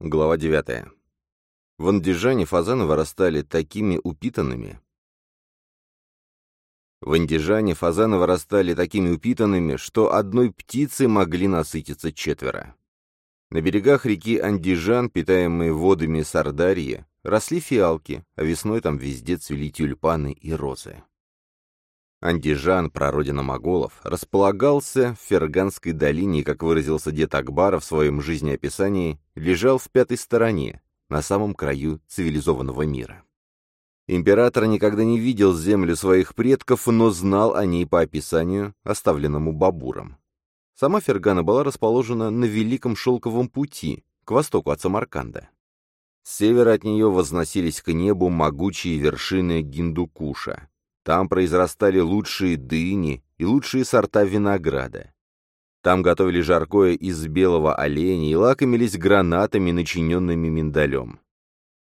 Глава 9. В Андижане фазаны вырастали такими упитанными. В Андижане фазаны вырастали такими упитанными, что одной птицы могли насытиться четверо. На берегах реки Андижан, питаемые водами Сардарьи, росли фиалки, а весной там везде цвели тюльпаны и розы. Андижан, прародина моголов, располагался в Ферганской долине, как выразился дед Акбара в своем жизнеописании, лежал в пятой стороне, на самом краю цивилизованного мира. Император никогда не видел землю своих предков, но знал о ней по описанию, оставленному Бабуром. Сама Фергана была расположена на Великом Шелковом пути, к востоку от Самарканда. С севера от нее возносились к небу могучие вершины Гиндукуша, там произрастали лучшие дыни и лучшие сорта винограда. Там готовили жаркое из белого оленя и лакомились гранатами, начиненными миндалем.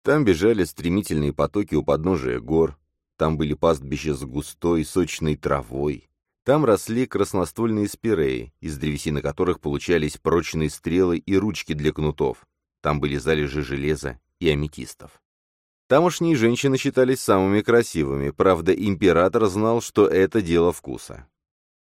Там бежали стремительные потоки у подножия гор, там были пастбища с густой, сочной травой, там росли красноствольные спиреи, из древесины которых получались прочные стрелы и ручки для кнутов, там были залежи железа и аметистов. Тамошние женщины считались самыми красивыми, правда, император знал, что это дело вкуса.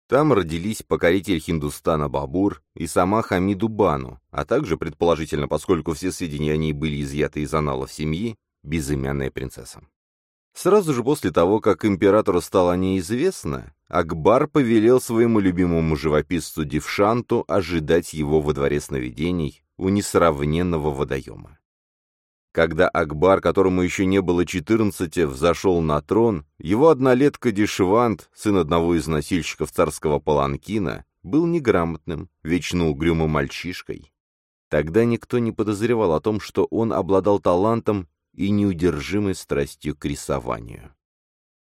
Там родились покоритель Хиндустана Бабур и сама Хамиду Бану, а также, предположительно, поскольку все сведения о ней были изъяты из аналов семьи, безымянная принцесса. Сразу же после того, как императору стало о ней известно, Акбар повелел своему любимому живописцу Дившанту ожидать его во дворе сновидений у несравненного водоема. Когда Акбар, которому еще не было четырнадцати, взошел на трон, его однолетка Дешвант, сын одного из носильщиков царского паланкина, был неграмотным, вечно угрюмым мальчишкой. Тогда никто не подозревал о том, что он обладал талантом и неудержимой страстью к рисованию.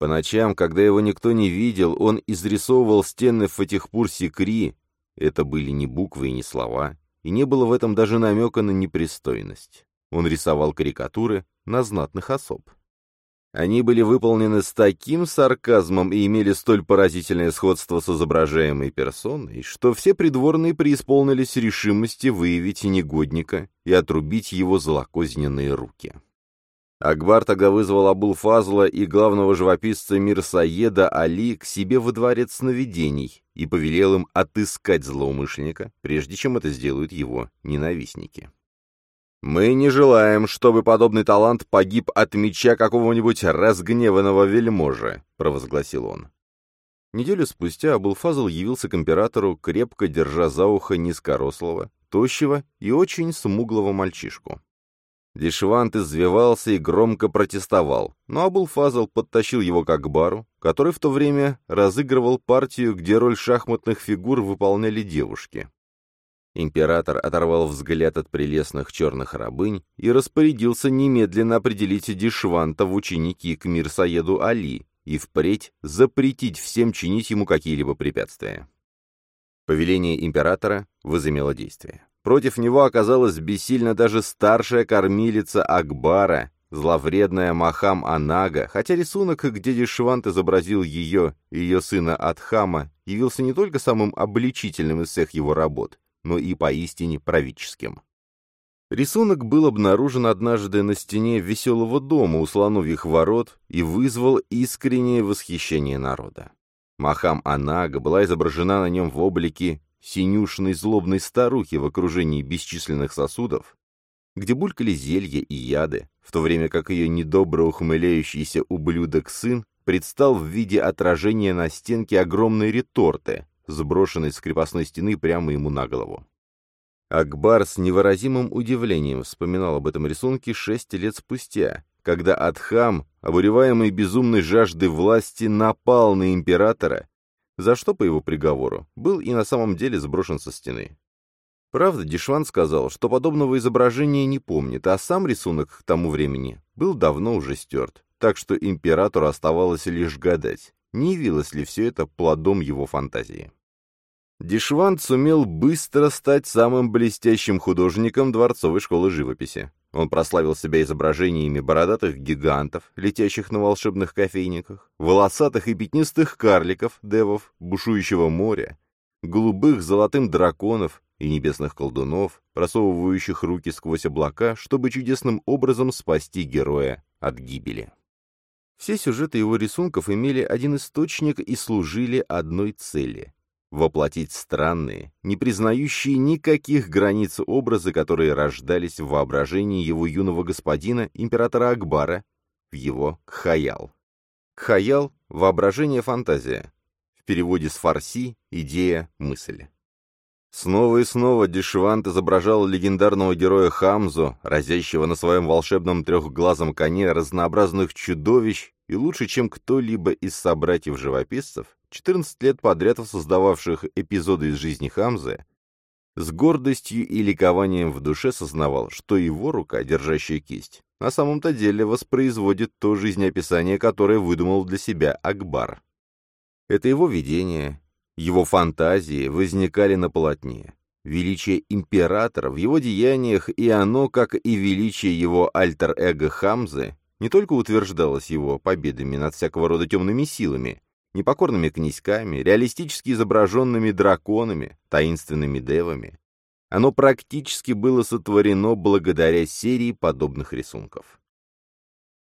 По ночам, когда его никто не видел, он изрисовывал стены Фатихпур-Сикри, это были не буквы и не слова, и не было в этом даже намека на непристойность. Он рисовал карикатуры на знатных особ. Они были выполнены с таким сарказмом и имели столь поразительное сходство с изображаемой персоной, что все придворные преисполнились решимости выявить негодника и отрубить его злокозненные руки. Акбар тогда вызвал Абул-Фазла и главного живописца Мирсаеда Али к себе во дворец сновидений и повелел им отыскать злоумышленника, прежде чем это сделают его ненавистники. «Мы не желаем, чтобы подобный талант погиб от меча какого-нибудь разгневанного вельможи», — провозгласил он. Неделю спустя Абулфазл явился к императору, крепко держа за ухо низкорослого, тощего и очень смуглого мальчишку. Дешвант извивался и громко протестовал, но Абулфазл подтащил его к Акбару, который в то время разыгрывал партию, где роль шахматных фигур выполняли девушки. Император оторвал взгляд от прелестных черных рабынь и распорядился немедленно определить Дишванта в ученики к Мирсаеду Али и впредь запретить всем чинить ему какие-либо препятствия. Повеление императора возымело действие. Против него оказалась бессильна даже старшая кормилица Акбара, зловредная Махам Анага, хотя рисунок, где Дишвант изобразил ее и ее сына Адхама, явился не только самым обличительным из всех его работ, но и поистине правительским. Рисунок был обнаружен однажды на стене веселого дома у слоновьих ворот и вызвал искреннее восхищение народа. Махам Анага была изображена на нем в облике синюшной злобной старухи в окружении бесчисленных сосудов, где булькали зелья и яды, в то время как ее недобро ухмыляющийся ублюдок-сын предстал в виде отражения на стенке огромной реторты, сброшенный с крепостной стены прямо ему на голову. Акбар с невыразимым удивлением вспоминал об этом рисунке шесть лет спустя, когда Адхам, обуреваемый безумной жаждой власти, напал на императора, за что, по его приговору, был и на самом деле сброшен со стены. Правда, Дишван сказал, что подобного изображения не помнит, а сам рисунок к тому времени был давно уже стерт, так что императору оставалось лишь гадать, не явилось ли все это плодом его фантазии. Дишвант сумел быстро стать самым блестящим художником дворцовой школы живописи. Он прославил себя изображениями бородатых гигантов, летящих на волшебных кофейниках, волосатых и пятнистых карликов, девов, бушующего моря, голубых золотым драконов и небесных колдунов, просовывающих руки сквозь облака, чтобы чудесным образом спасти героя от гибели. Все сюжеты его рисунков имели один источник и служили одной цели — воплотить странные, не признающие никаких границ образы, которые рождались в воображении его юного господина, императора Акбара, в его Кхаял. Кхаял — воображение-фантазия. В переводе с фарси — идея, мысль. Снова и снова Дешвант изображал легендарного героя Хамзу, разящего на своем волшебном трехглазом коне разнообразных чудовищ, и лучше, чем кто-либо из собратьев-живописцев, 14 лет подряд создававших эпизоды из жизни Хамзы, с гордостью и ликованием в душе сознавал, что его рука, держащая кисть, на самом-то деле воспроизводит то жизнеописание, которое выдумал для себя Акбар. Это его видение, его фантазии возникали на полотне. Величие императора в его деяниях и оно, как и величие его альтер-эго Хамзы, не только утверждалось его победами над всякого рода темными силами, непокорными князьками, реалистически изображенными драконами, таинственными девами. Оно практически было сотворено благодаря серии подобных рисунков.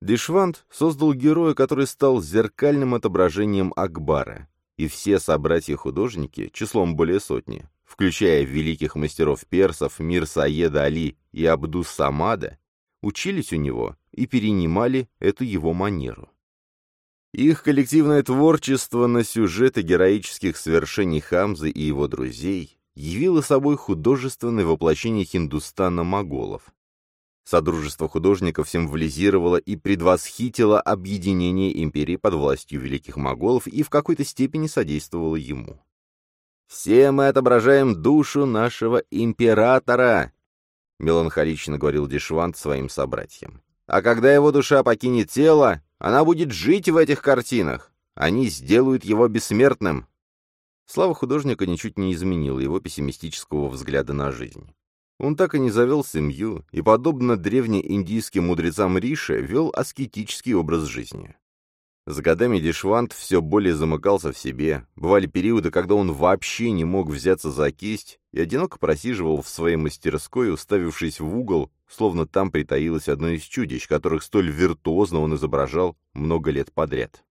Дешвант создал героя, который стал зеркальным отображением Акбара, и все собратья-художники, числом более сотни, включая великих мастеров персов Мир Саеда Али и Абдус Самада, учились у него и перенимали эту его манеру. Их коллективное творчество на сюжеты героических свершений Хамзы и его друзей явило собой художественное воплощение Хиндустана моголов, Содружество художников символизировало и предвосхитило объединение империи под властью великих моголов и в какой-то степени содействовало ему. «Все мы отображаем душу нашего императора», — меланхолично говорил Дешвант своим собратьям. «А когда его душа покинет тело, она будет жить в этих картинах. Они сделают его бессмертным». Слава художника ничуть не изменила его пессимистического взгляда на жизнь. Он так и не завел семью и, подобно древнеиндийским мудрецам Риши, вел аскетический образ жизни. С годами Дешвант все более замыкался в себе, бывали периоды, когда он вообще не мог взяться за кисть и одиноко просиживал в своей мастерской, уставившись в угол, словно там притаилось одно из чудищ, которых столь виртуозно он изображал много лет подряд.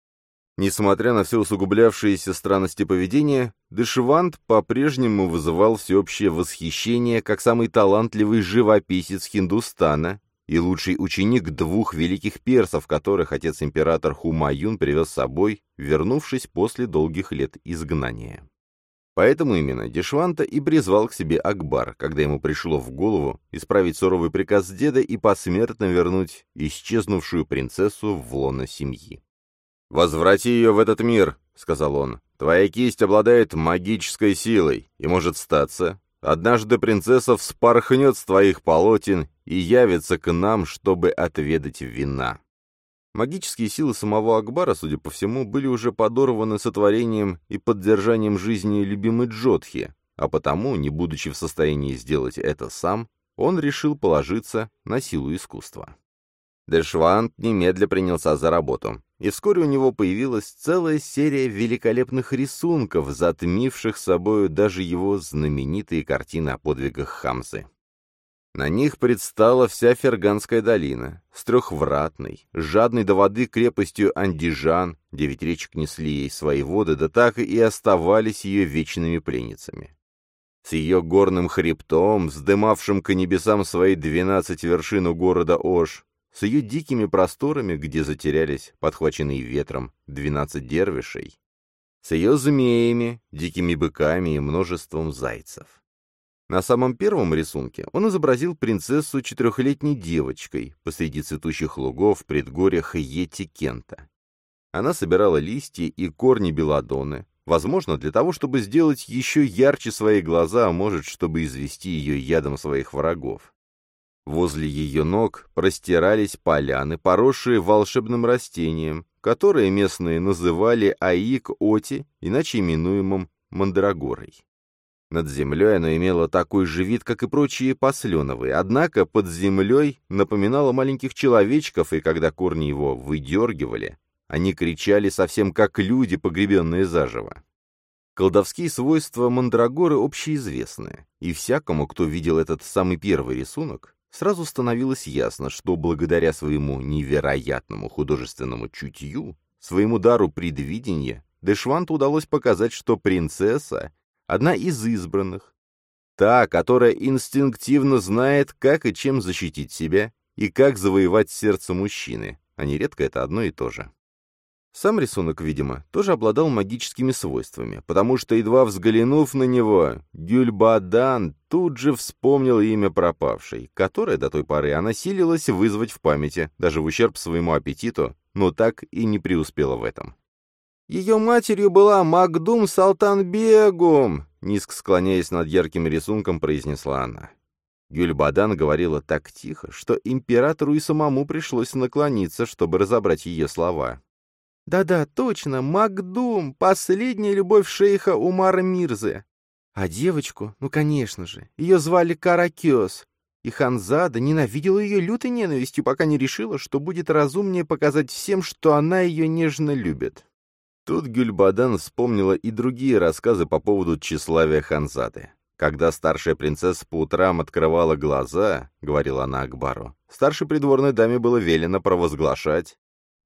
Несмотря на все усугублявшиеся странности поведения, Дешевант по-прежнему вызывал всеобщее восхищение как самый талантливый живописец Хиндустана и лучший ученик двух великих персов, которых отец-император Хумаюн привез с собой, вернувшись после долгих лет изгнания. Поэтому именно Дешванта и призвал к себе Акбар, когда ему пришло в голову исправить суровый приказ деда и посмертно вернуть исчезнувшую принцессу в лоно семьи. «Возврати ее в этот мир», — сказал он. «Твоя кисть обладает магической силой, и может статься. Однажды принцесса вспорхнет с твоих полотен и явится к нам, чтобы отведать вина». Магические силы самого Акбара, судя по всему, были уже подорваны сотворением и поддержанием жизни любимой Джодхи, а потому, не будучи в состоянии сделать это сам, он решил положиться на силу искусства. Дешвант немедля принялся за работу и вскоре у него появилась целая серия великолепных рисунков, затмивших собою даже его знаменитые картины о подвигах Хамсы. На них предстала вся Ферганская долина, с трехвратной, жадной до воды крепостью Андижан, девять речек несли ей свои воды, да так и оставались ее вечными пленницами. С ее горным хребтом, вздымавшим к небесам свои двенадцать вершин у города Ош, с ее дикими просторами, где затерялись, подхваченные ветром, двенадцать дервишей, с ее змеями, дикими быками и множеством зайцев. На самом первом рисунке он изобразил принцессу четырехлетней девочкой посреди цветущих лугов в предгорьях Йети-Кента. Она собирала листья и корни белладоны, возможно, для того, чтобы сделать еще ярче свои глаза, а может, чтобы извести ее ядом своих врагов. Возле ее ног простирались поляны, поросшие волшебным растением, которое местные называли аик-оти, иначе именуемым мандрагорой. Над землей оно имело такой же вид, как и прочие посленовые, однако под землей напоминало маленьких человечков, и когда корни его выдергивали, они кричали совсем как люди, погребенные заживо. Колдовские свойства мандрагоры общеизвестны, и всякому, кто видел этот самый первый рисунок, сразу становилось ясно, что благодаря своему невероятному художественному чутью, своему дару предвидения, Дешванту удалось показать, что принцесса — одна из избранных, та, которая инстинктивно знает, как и чем защитить себя и как завоевать сердце мужчины, а нередко это одно и то же. Сам рисунок, видимо, тоже обладал магическими свойствами, потому что, едва взглянув на него, Гюльбадан тут же вспомнил имя пропавшей, которое до той поры она силилась вызвать в памяти, даже в ущерб своему аппетиту, но так и не преуспела в этом. «Ее матерью была Магдум Салтанбегум!» низко склоняясь над ярким рисунком, произнесла она. Гюльбадан говорила так тихо, что императору и самому пришлось наклониться, чтобы разобрать ее слова. Да-да, точно, Макдум, последняя любовь шейха Умара Мирзы. А девочку, ну, конечно же, ее звали Каракес. И Ханзада ненавидела ее лютой ненавистью, пока не решила, что будет разумнее показать всем, что она ее нежно любит. Тут Гюльбадан вспомнила и другие рассказы по поводу тщеславия Ханзады. Когда старшая принцесса по утрам открывала глаза, — говорила она Акбару, — старшей придворной даме было велено провозглашать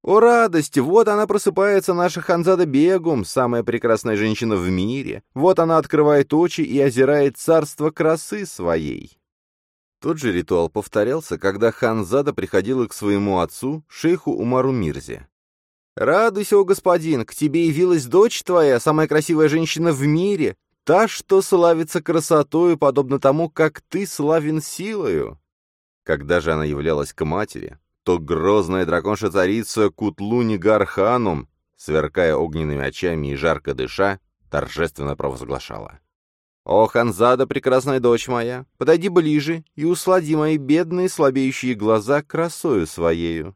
о, радость! Вот она просыпается, наша Ханзада Бегум, самая прекрасная женщина в мире. Вот она открывает очи и озирает царство красы своей. Тот же ритуал повторялся, когда Ханзада приходила к своему отцу, шейху Умару Мирзе. «Радуйся, о господин, к тебе явилась дочь твоя, самая красивая женщина в мире, та, что славится красотою, подобно тому, как ты славен силою». Когда же она являлась к матери, то грозная драконша-царица Кутлуни Гарханум, сверкая огненными очами и жарко дыша, торжественно провозглашала. «О, Ханзада, прекрасная дочь моя, подойди ближе и услади мои бедные слабеющие глаза красою своею».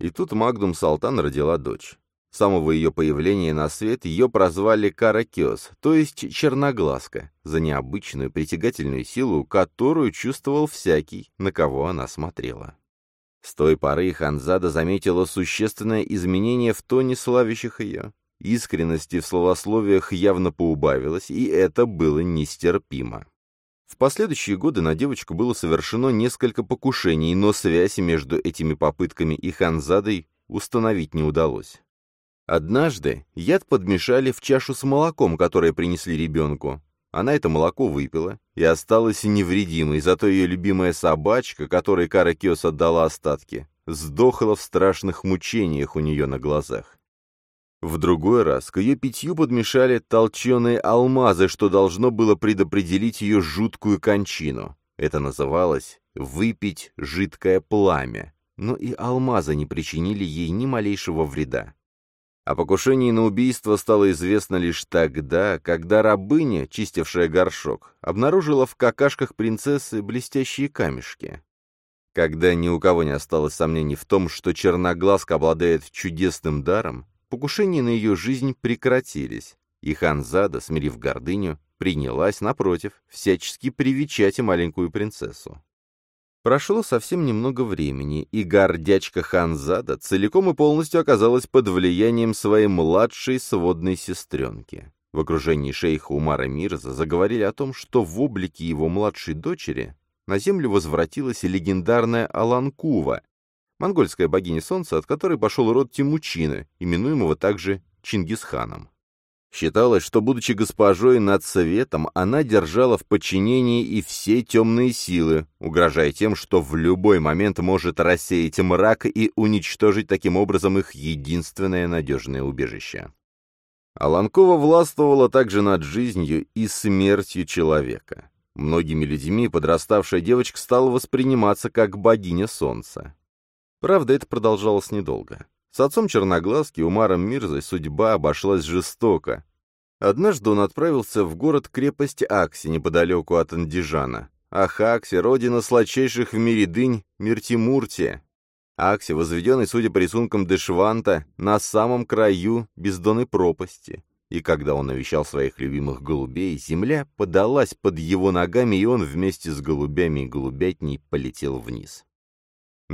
И тут Магдум Салтан родила дочь. С самого ее появления на свет ее прозвали Каракес, то есть Черноглазка, за необычную притягательную силу, которую чувствовал всякий, на кого она смотрела. С той поры Ханзада заметила существенное изменение в тоне славящих ее. Искренности в словословиях явно поубавилось, и это было нестерпимо. В последующие годы на девочку было совершено несколько покушений, но связь между этими попытками и Ханзадой установить не удалось. Однажды яд подмешали в чашу с молоком, которое принесли ребенку. Она это молоко выпила и осталась невредимой, зато ее любимая собачка, которой Кара Киос отдала остатки, сдохла в страшных мучениях у нее на глазах. В другой раз к ее питью подмешали толченые алмазы, что должно было предопределить ее жуткую кончину. Это называлось «выпить жидкое пламя», но и алмазы не причинили ей ни малейшего вреда. О покушении на убийство стало известно лишь тогда, когда рабыня, чистившая горшок, обнаружила в какашках принцессы блестящие камешки. Когда ни у кого не осталось сомнений в том, что черноглазка обладает чудесным даром, покушения на ее жизнь прекратились, и Ханзада, смирив гордыню, принялась, напротив, всячески привечать маленькую принцессу. Прошло совсем немного времени, и гордячка Ханзада целиком и полностью оказалась под влиянием своей младшей сводной сестренки. В окружении шейха Умара Мирза заговорили о том, что в облике его младшей дочери на землю возвратилась легендарная Аланкува, монгольская богиня солнца, от которой пошел род Тимучина, именуемого также Чингисханом. Считалось, что, будучи госпожой над светом, она держала в подчинении и все темные силы, угрожая тем, что в любой момент может рассеять мрак и уничтожить таким образом их единственное надежное убежище. Аланкова властвовала также над жизнью и смертью человека. Многими людьми подраставшая девочка стала восприниматься как богиня солнца. Правда, это продолжалось недолго. С отцом Черноглазки, Умаром Мирзой, судьба обошлась жестоко. Однажды он отправился в город-крепость Акси, неподалеку от Андижана. Ах, Акси, родина сладчайших в мире дынь, Миртимуртия. Акси, возведенный, судя по рисункам Дешванта, на самом краю бездонной пропасти. И когда он навещал своих любимых голубей, земля подалась под его ногами, и он вместе с голубями и голубятней полетел вниз.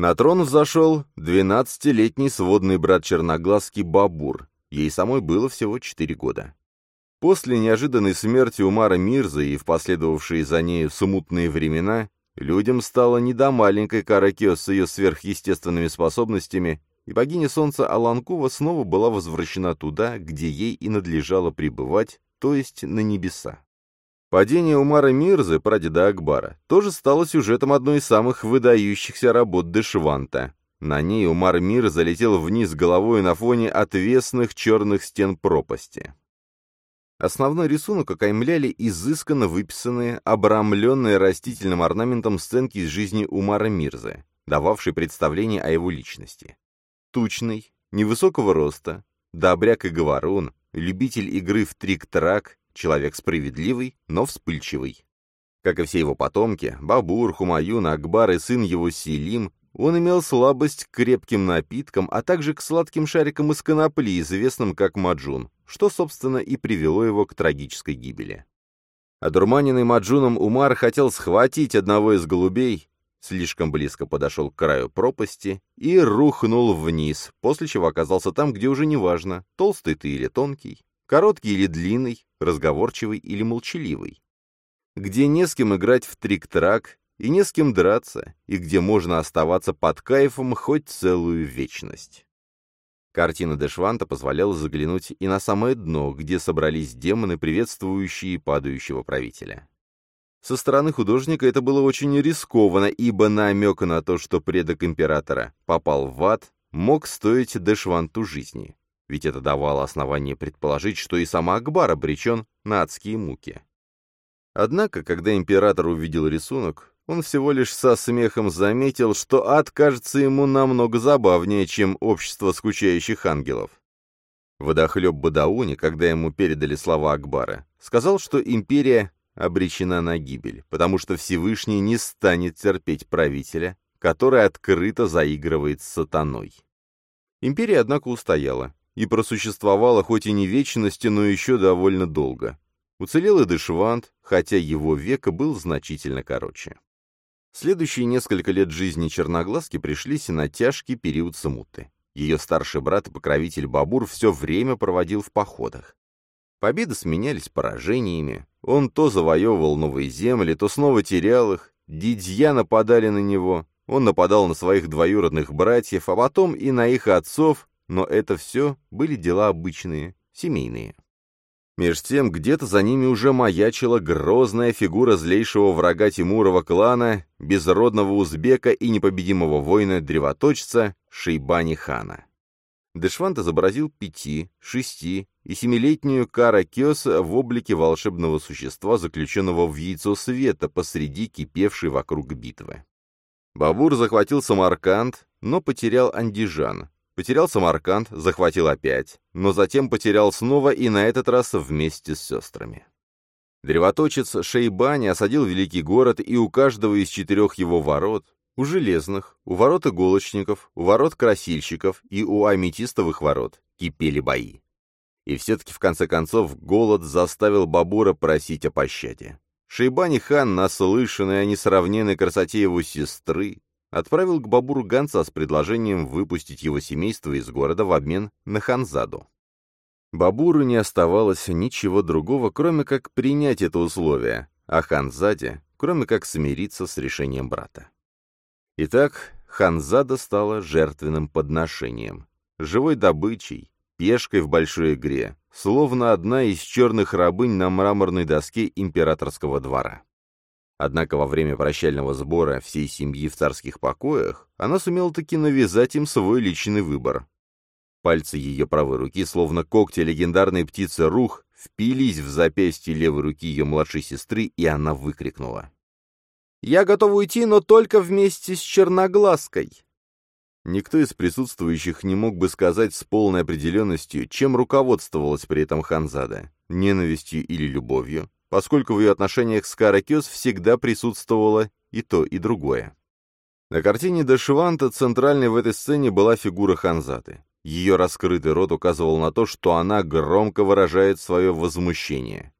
На трон взошел двенадцатилетний сводный брат Черноглазский Бабур, ей самой было всего четыре года. После неожиданной смерти Умара Мирза и в последовавшие за нею смутные времена, людям стало не до маленькой Каракио с ее сверхъестественными способностями, и богиня солнца Аланкува снова была возвращена туда, где ей и надлежало пребывать, то есть на небеса. Падение Умара Мирзы, прадеда Акбара, тоже стало сюжетом одной из самых выдающихся работ Дешванта. На ней Умар Мир залетел вниз головой на фоне отвесных черных стен пропасти. Основной рисунок окаймляли изысканно выписанные, обрамленные растительным орнаментом сценки из жизни Умара Мирзы, дававшие представление о его личности. Тучный, невысокого роста, добряк и говорун, любитель игры в трик-трак, человек справедливый, но вспыльчивый. Как и все его потомки, Бабур, Хумаюн, Акбар и сын его Селим, он имел слабость к крепким напиткам, а также к сладким шарикам из конопли, известным как маджун, что, собственно, и привело его к трагической гибели. Одурманенный маджуном Умар хотел схватить одного из голубей, слишком близко подошел к краю пропасти и рухнул вниз, после чего оказался там, где уже не важно, толстый ты или тонкий, короткий или длинный, разговорчивый или молчаливый, где не с кем играть в трик-трак и не с кем драться, и где можно оставаться под кайфом хоть целую вечность. Картина Дешванта позволяла заглянуть и на самое дно, где собрались демоны, приветствующие падающего правителя. Со стороны художника это было очень рискованно, ибо намек на то, что предок императора попал в ад, мог стоить Дешванту жизни ведь это давало основание предположить, что и сам Акбар обречен на адские муки. Однако, когда император увидел рисунок, он всего лишь со смехом заметил, что ад кажется ему намного забавнее, чем общество скучающих ангелов. Водохлеб Бадауни, когда ему передали слова Акбара, сказал, что империя обречена на гибель, потому что Всевышний не станет терпеть правителя, который открыто заигрывает с сатаной. Империя, однако, устояла, и просуществовала хоть и не вечности, но еще довольно долго. Уцелел и Дешвант, хотя его век был значительно короче. Следующие несколько лет жизни Черноглазки пришлись на тяжкий период смуты. Ее старший брат и покровитель Бабур все время проводил в походах. Победы сменялись поражениями, он то завоевывал новые земли, то снова терял их, дидья нападали на него, он нападал на своих двоюродных братьев, а потом и на их отцов, но это все были дела обычные, семейные. Меж тем, где-то за ними уже маячила грозная фигура злейшего врага Тимурова клана, безродного узбека и непобедимого воина-древоточца Шейбани хана. Дешвант изобразил пяти, шести и семилетнюю Кара Кёса в облике волшебного существа, заключенного в яйцо света посреди кипевшей вокруг битвы. Бабур захватил Самарканд, но потерял Андижан, Потерял Самарканд, захватил опять, но затем потерял снова и на этот раз вместе с сестрами. Древоточец Шейбани осадил великий город, и у каждого из четырех его ворот, у железных, у ворот иголочников, у ворот красильщиков и у аметистовых ворот, кипели бои. И все-таки, в конце концов, голод заставил Бабура просить о пощаде. Шейбани хан, наслышанный о несравненной красоте его сестры, отправил к Бабуру гонца с предложением выпустить его семейство из города в обмен на Ханзаду. Бабуру не оставалось ничего другого, кроме как принять это условие, а Ханзаде, кроме как смириться с решением брата. Итак, Ханзада стала жертвенным подношением, живой добычей, пешкой в большой игре, словно одна из черных рабынь на мраморной доске императорского двора. Однако во время прощального сбора всей семьи в царских покоях она сумела таки навязать им свой личный выбор. Пальцы ее правой руки, словно когти легендарной птицы Рух, впились в запястье левой руки ее младшей сестры, и она выкрикнула. «Я готова уйти, но только вместе с Черноглазкой!» Никто из присутствующих не мог бы сказать с полной определенностью, чем руководствовалась при этом Ханзада — ненавистью или любовью, поскольку в ее отношениях с Каракёс всегда присутствовало и то, и другое. На картине Дешванта центральной в этой сцене была фигура Ханзаты. Ее раскрытый рот указывал на то, что она громко выражает свое возмущение.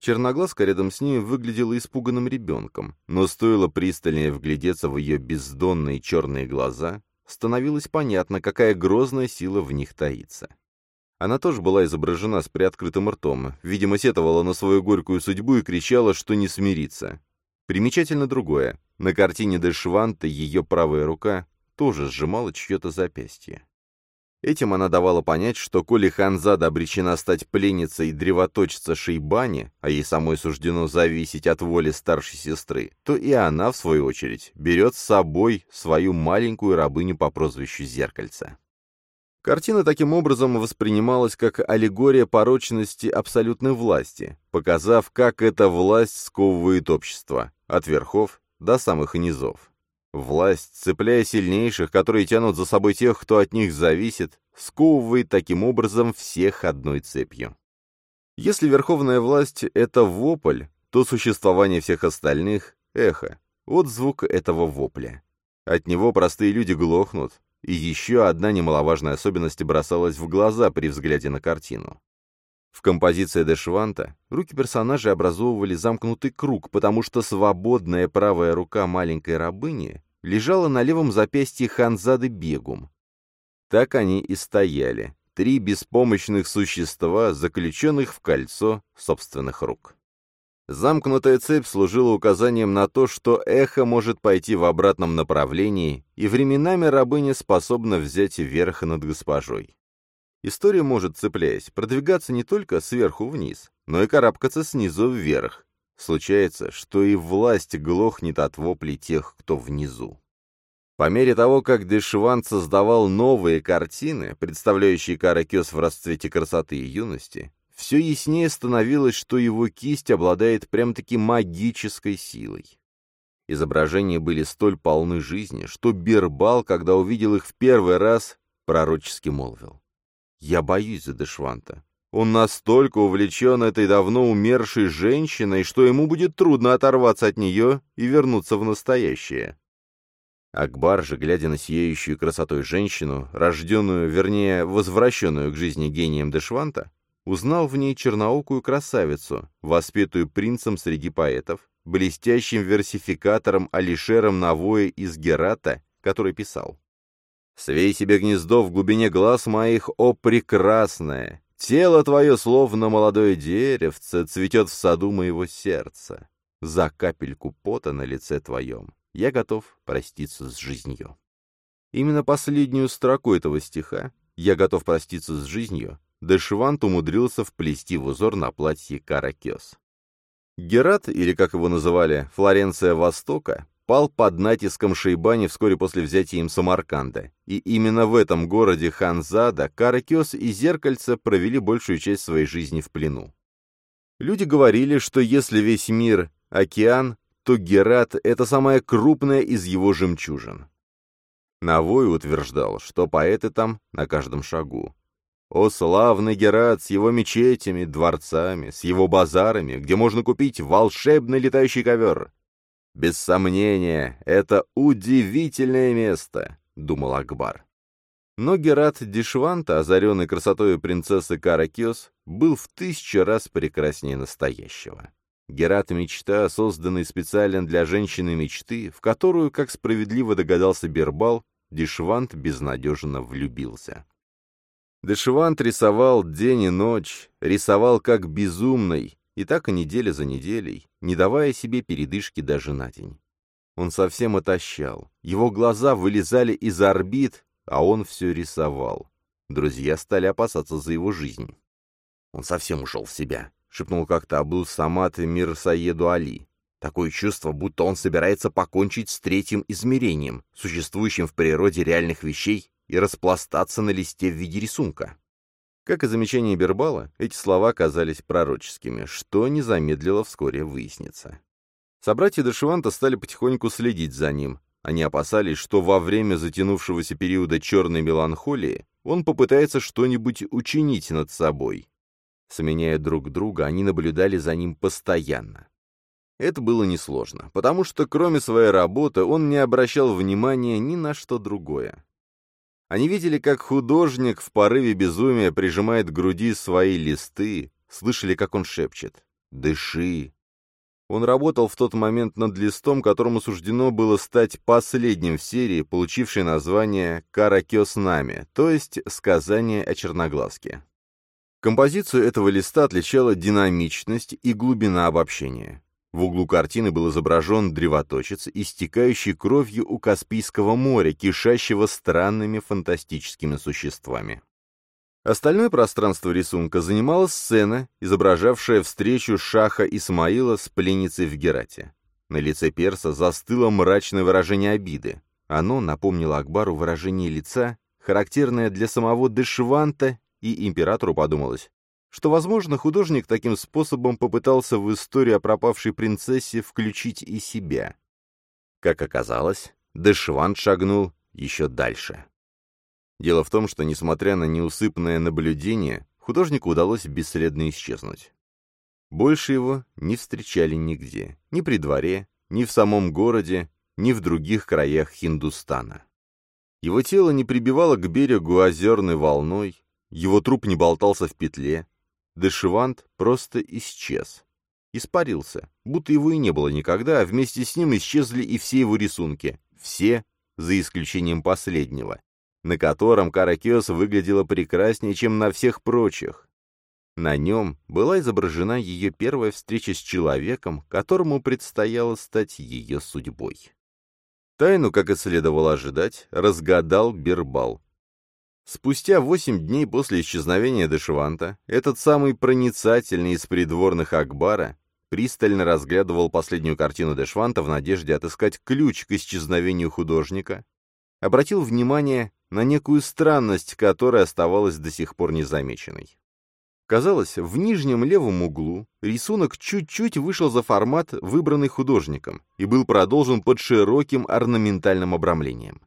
Черноглазка рядом с ней выглядела испуганным ребенком, но стоило пристальнее вглядеться в ее бездонные черные глаза, становилось понятно, какая грозная сила в них таится. Она тоже была изображена с приоткрытым ртом, видимо, сетовала на свою горькую судьбу и кричала, что не смирится. Примечательно другое. На картине Дешванта ее правая рука тоже сжимала чье-то запястье. Этим она давала понять, что коли Ханзада обречена стать пленницей древоточца Шейбани, а ей самой суждено зависеть от воли старшей сестры, то и она, в свою очередь, берет с собой свою маленькую рабыню по прозвищу Зеркальца. Картина таким образом воспринималась как аллегория порочности абсолютной власти, показав, как эта власть сковывает общество, от верхов до самых низов. Власть, цепляя сильнейших, которые тянут за собой тех, кто от них зависит, сковывает таким образом всех одной цепью. Если верховная власть — это вопль, то существование всех остальных — эхо, отзвук этого вопля. От него простые люди глохнут, и еще одна немаловажная особенность бросалась в глаза при взгляде на картину. В композиции Дешванта руки персонажей образовывали замкнутый круг, потому что свободная правая рука маленькой рабыни лежала на левом запястье Ханзады Бегум. Так они и стояли, три беспомощных существа, заключенных в кольцо собственных рук. Замкнутая цепь служила указанием на то, что эхо может пойти в обратном направлении, и временами рабыня способна взять верх над госпожой. История может, цепляясь, продвигаться не только сверху вниз, но и карабкаться снизу вверх. Случается, что и власть глохнет от воплей тех, кто внизу. По мере того, как Дешван создавал новые картины, представляющие Каракес в расцвете красоты и юности, все яснее становилось, что его кисть обладает прям-таки магической силой. Изображения были столь полны жизни, что Бирбал, когда увидел их в первый раз, пророчески молвил. «Я боюсь за Дешванта. Он настолько увлечен этой давно умершей женщиной, что ему будет трудно оторваться от нее и вернуться в настоящее». Акбар же, глядя на сияющую красотой женщину, рожденную, вернее, возвращенную к жизни гением Дешванта, узнал в ней черноокую красавицу, воспетую принцем среди поэтов, блестящим версификатором Алишером Навоя из Герата, который писал «Свей себе гнездо в глубине глаз моих, о прекрасное! Тело твое, словно молодое деревце, цветет в саду моего сердца. За капельку пота на лице твоем я готов проститься с жизнью». Именно последнюю строку этого стиха «Я готов проститься с жизнью» Дешвант умудрился вплести в узор на платье Каракес. Герат, или как его называли, Флоренция Востока, пал под натиском Шейбани вскоре после взятия им Самарканда, и именно в этом городе Ханзада Каракес и Зеркальце провели большую часть своей жизни в плену. Люди говорили, что если весь мир — океан, то Герат — это самая крупная из его жемчужин. Навой утверждал, что поэты там на каждом шагу, о, славный Герат с его мечетями, дворцами, с его базарами, где можно купить волшебный летающий ковер. Без сомнения, это удивительное место, — думал Акбар. Но Герат Дишванта, озаренный красотой принцессы Каракиос, был в тысячу раз прекраснее настоящего. Герат — мечта, созданная специально для женщины мечты, в которую, как справедливо догадался Бербал, Дишвант безнадежно влюбился. Дешевант рисовал день и ночь, рисовал как безумный, и так и неделя за неделей, не давая себе передышки даже на день. Он совсем отощал, его глаза вылезали из орбит, а он все рисовал. Друзья стали опасаться за его жизнь. «Он совсем ушел в себя», — шепнул как-то Абдул Самат Мирсаеду Али. Такое чувство, будто он собирается покончить с третьим измерением, существующим в природе реальных вещей и распластаться на листе в виде рисунка. Как и замечание Бербала, эти слова казались пророческими, что не замедлило вскоре выясниться. Собратья Дешеванта стали потихоньку следить за ним. Они опасались, что во время затянувшегося периода черной меланхолии он попытается что-нибудь учинить над собой. Сменяя друг друга, они наблюдали за ним постоянно. Это было несложно, потому что кроме своей работы он не обращал внимания ни на что другое. Они видели, как художник в порыве безумия прижимает к груди свои листы, слышали, как он шепчет «Дыши». Он работал в тот момент над листом, которому суждено было стать последним в серии, получившей название «Каракёс нами», то есть «Сказание о черноглазке». Композицию этого листа отличала динамичность и глубина обобщения. В углу картины был изображен древоточец, истекающий кровью у Каспийского моря, кишащего странными фантастическими существами. Остальное пространство рисунка занимала сцена, изображавшая встречу Шаха Исмаила с пленницей в Герате. На лице перса застыло мрачное выражение обиды. Оно напомнило Акбару выражение лица, характерное для самого Дешванта, и императору подумалось, что, возможно, художник таким способом попытался в историю о пропавшей принцессе включить и себя. Как оказалось, Дешвант шагнул еще дальше. Дело в том, что, несмотря на неусыпное наблюдение, художнику удалось бесследно исчезнуть. Больше его не встречали нигде, ни при дворе, ни в самом городе, ни в других краях Хиндустана. Его тело не прибивало к берегу озерной волной, его труп не болтался в петле. Дешивант просто исчез. Испарился, будто его и не было никогда, а вместе с ним исчезли и все его рисунки. Все, за исключением последнего, на котором Каракиос выглядела прекраснее, чем на всех прочих. На нем была изображена ее первая встреча с человеком, которому предстояло стать ее судьбой. Тайну, как и следовало ожидать, разгадал Бербал. Спустя восемь дней после исчезновения Дешванта, этот самый проницательный из придворных Акбара пристально разглядывал последнюю картину Дешванта в надежде отыскать ключ к исчезновению художника, обратил внимание на некую странность, которая оставалась до сих пор незамеченной. Казалось, в нижнем левом углу рисунок чуть-чуть вышел за формат, выбранный художником, и был продолжен под широким орнаментальным обрамлением.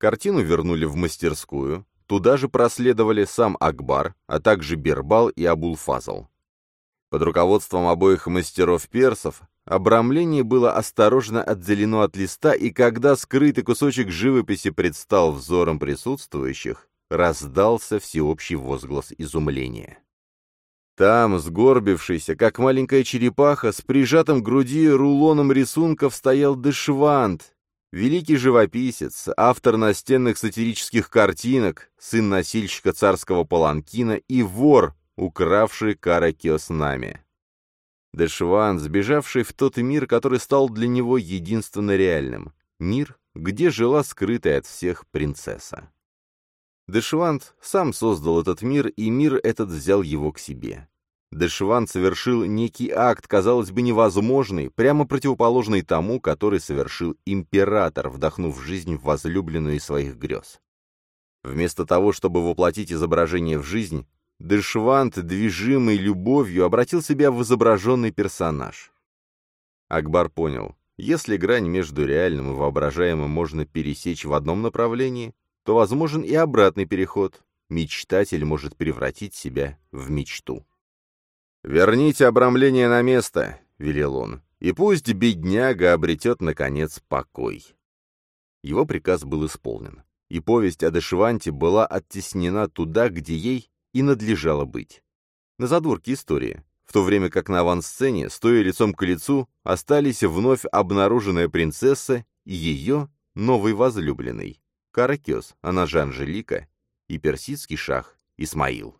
Картину вернули в мастерскую, туда же проследовали сам Акбар, а также Бербал и Абулфазл. Под руководством обоих мастеров-персов Обрамление было осторожно отделено от листа, и когда скрытый кусочек живописи предстал взором присутствующих, раздался всеобщий возглас изумления. Там, сгорбившийся, как маленькая черепаха, с прижатым к груди рулоном рисунков стоял Дешвант, великий живописец, автор настенных сатирических картинок, сын носильщика царского паланкина и вор, укравший Каракиоснами. Дэшван, сбежавший в тот мир, который стал для него единственно реальным. Мир, где жила скрытая от всех принцесса. Дэшвант сам создал этот мир, и мир этот взял его к себе. Дэшвант совершил некий акт, казалось бы, невозможный, прямо противоположный тому, который совершил император, вдохнув жизнь в возлюбленную из своих грез. Вместо того, чтобы воплотить изображение в жизнь, Дешвант, движимый любовью, обратил себя в изображенный персонаж. Акбар понял, если грань между реальным и воображаемым можно пересечь в одном направлении, то возможен и обратный переход. Мечтатель может превратить себя в мечту. «Верните обрамление на место», — велел он, — «и пусть бедняга обретет, наконец, покой». Его приказ был исполнен, и повесть о Дешванте была оттеснена туда, где ей и надлежало быть. На задворке истории, в то время как на авансцене, стоя лицом к лицу, остались вновь обнаруженная принцесса и ее новый возлюбленный, Каракес, она же Анжелика, и персидский шах Исмаил.